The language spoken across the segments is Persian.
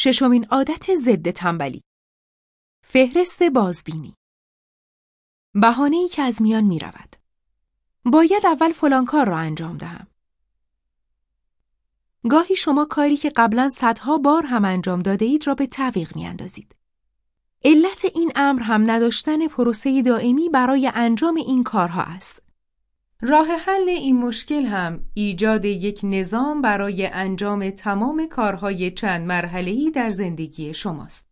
ششمین عادت ضد تنبلی فهرست بازبینی بهانه ای که از میان می رود. باید اول فلان کار را انجام دهم. گاهی شما کاری که قبلا صدها بار هم انجام داده اید را به تعویق می اندازید. علت این امر هم نداشتن پروسه دائمی برای انجام این کارها است. راه حل این مشکل هم ایجاد یک نظام برای انجام تمام کارهای چند مرحله‌ای در زندگی شماست.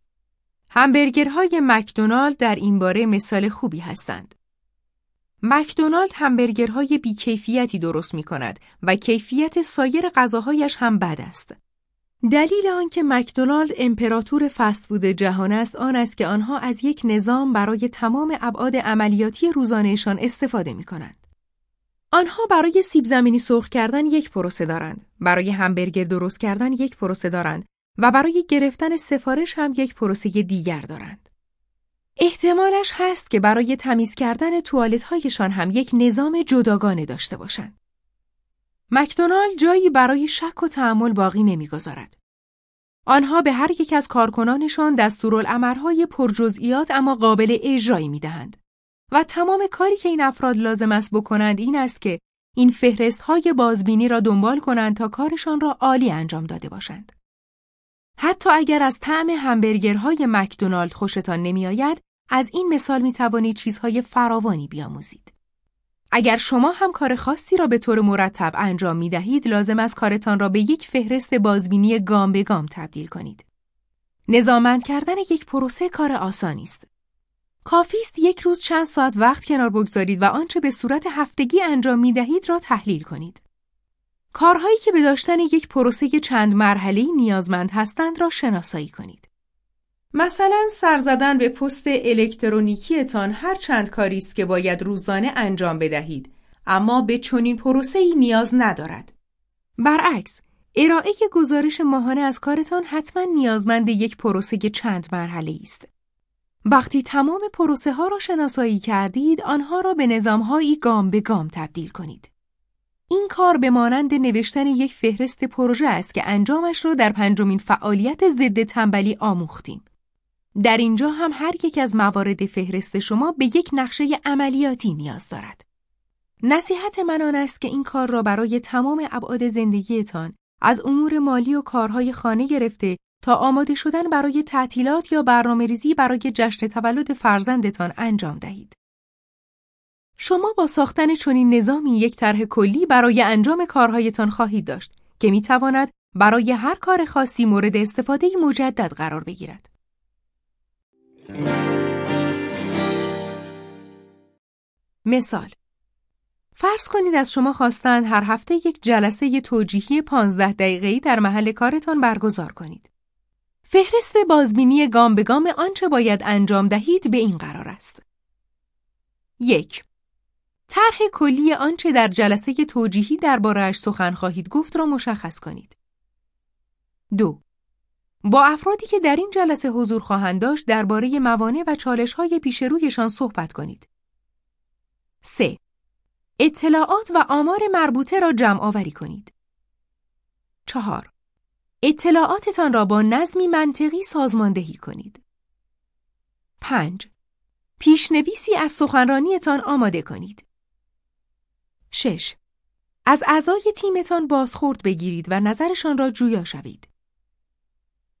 همبرگرهای مکدونالد در این باره مثال خوبی هستند. مکدونالد همبرگرهای بیکیفیتی درست می کند و کیفیت سایر غذاهایش هم بد است. دلیل آنکه مکدونالد امپراتور فستفود جهان است آن است که آنها از یک نظام برای تمام ابعاد عملیاتی روزانهشان استفاده می کنند. آنها برای سیب زمینی سرخ کردن یک پروسه دارند، برای همبرگر درست کردن یک پروسه دارند و برای گرفتن سفارش هم یک پروسه دیگر دارند. احتمالش هست که برای تمیز کردن توالت هایشان هم یک نظام جداگانه داشته باشند. مکدونالد جایی برای شک و تحمل باقی نمی‌گذارد. آنها به هر یک از کارکنانشان دستورالعملهای پرجزئیات اما قابل اجرایی می‌دهند. و تمام کاری که این افراد لازم است بکنند این است که این فهرست های بازبینی را دنبال کنند تا کارشان را عالی انجام داده باشند. حتی اگر از طعم همبرگرهای مکدونالد خوشتان نمیآید، از این مثال می توانید چیزهای فراوانی بیاموزید. اگر شما هم کار خاصی را به طور مرتب انجام می دهید، لازم است کارتان را به یک فهرست بازبینی گام به گام تبدیل کنید. نظامند کردن یک پروسه کار آسانی است. کافی است یک روز چند ساعت وقت کنار بگذارید و آنچه به صورت هفتگی انجام می دهید را تحلیل کنید. کارهایی که به داشتن یک پروسه چند مرحله نیازمند هستند را شناسایی کنید. مثلا سر زدن به پست الکترونیکیتان هر چند کاری است که باید روزانه انجام بدهید اما به چنین ای نیاز ندارد. برعکس ارائه گزارش ماهانه از کارتان حتما نیازمند یک پروسه چند مرحله است. وقتی تمام پروسه ها را شناسایی کردید، آنها را به نظام هایی گام به گام تبدیل کنید. این کار به مانند نوشتن یک فهرست پروژه است که انجامش را در پنجمین فعالیت ضد تنبلی آموختیم. در اینجا هم هر یک از موارد فهرست شما به یک نقشه عملیاتی نیاز دارد. نصیحت من آن است که این کار را برای تمام ابعاد زندگیتان از امور مالی و کارهای خانه گرفته تا آماده شدن برای تعطیلات یا برنامه ریزی برای جشن تولد فرزندتان انجام دهید. شما با ساختن چنین نظامی یک طرح کلی برای انجام کارهایتان خواهید داشت که می تواند برای هر کار خاصی مورد استفاده مجدد قرار بگیرد. مثال فرض کنید از شما خواستند هر هفته یک جلسه توجیهی 15 دقیقه‌ای در محل کارتان برگزار کنید. فهرست بازبینی گام به گام آنچه باید انجام دهید به این قرار است. یک طرح کلی آنچه در جلسه توجیهی دربارهاش سخن خواهید گفت را مشخص کنید. دو با افرادی که در این جلسه حضور خواهند داشت درباره موانع و چالش‌های پیش رویشان صحبت کنید. 3. اطلاعات و آمار مربوطه را جمع آوری کنید. 4. اطلاعاتتان را با نظمی منطقی سازماندهی کنید. 5. پیشنویسی از سخنرانیتان آماده کنید. 6. از اعضای تیمتان بازخورد بگیرید و نظرشان را جویا شوید.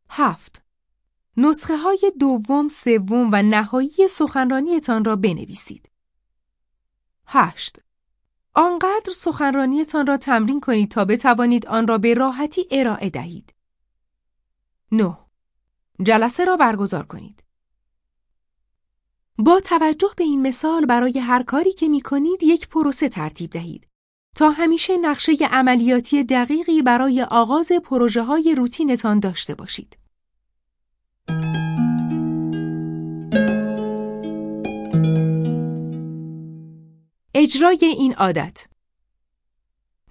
7. نسخه های دوم، سوم و نهایی سخنرانیتان را بنویسید. 8. آنقدر سخنرانیتان را تمرین کنید تا بتوانید آن را به راحتی ارائه دهید. 9. جلسه را برگزار کنید. با توجه به این مثال برای هر کاری که می کنید یک پروسه ترتیب دهید تا همیشه نقشه عملیاتی دقیقی برای آغاز پروژه های روتینتان داشته باشید. اجرای این عادت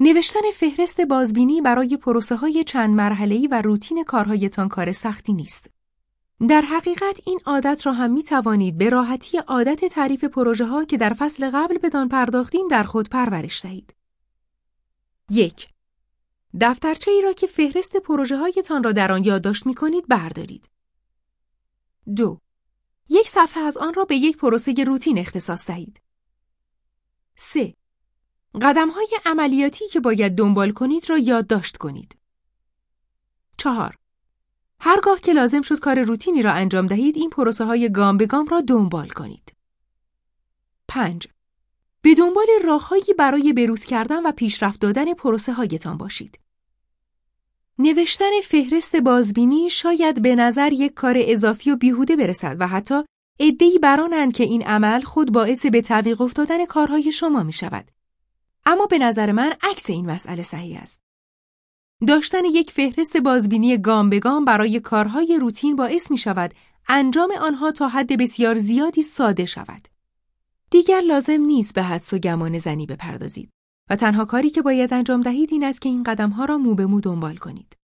نوشتن فهرست بازبینی برای پروسه های چند مرحله‌ای و روتین کارهایتان کار سختی نیست. در حقیقت این عادت را هم می توانید به راحتی عادت تعریف پروژه ها که در فصل قبل بدان پرداختیم در خود پرورش دهید. یک دفترچه ای را که فهرست پروژه هایتان را در آن یادداشت می کنید بردارید. دو یک صفحه از آن را به یک پروسه روتین اختصاص دهید. 3. قدم های عملیاتی که باید دنبال کنید را یادداشت کنید. 4. هرگاه که لازم شد کار روتینی را انجام دهید این پروسه های گام به گام را دنبال کنید. 5. به دنبال راههایی برای بروز کردن و پیشرفت دادن پروسه هایتان باشید. نوشتن فهرست بازبینی شاید به نظر یک کار اضافی و بیهوده برسد و حتی عدهای برانند که این عمل خود باعث به تعویق افتادن کارهای شما می شود. اما به نظر من عکس این مسئله صحیح است. داشتن یک فهرست بازبینی گام به گام برای کارهای روتین باعث می شود انجام آنها تا حد بسیار زیادی ساده شود. دیگر لازم نیست به حدس و گمان زنی بپردازید و تنها کاری که باید انجام دهید این است که این قدمها را مو به مو دنبال کنید.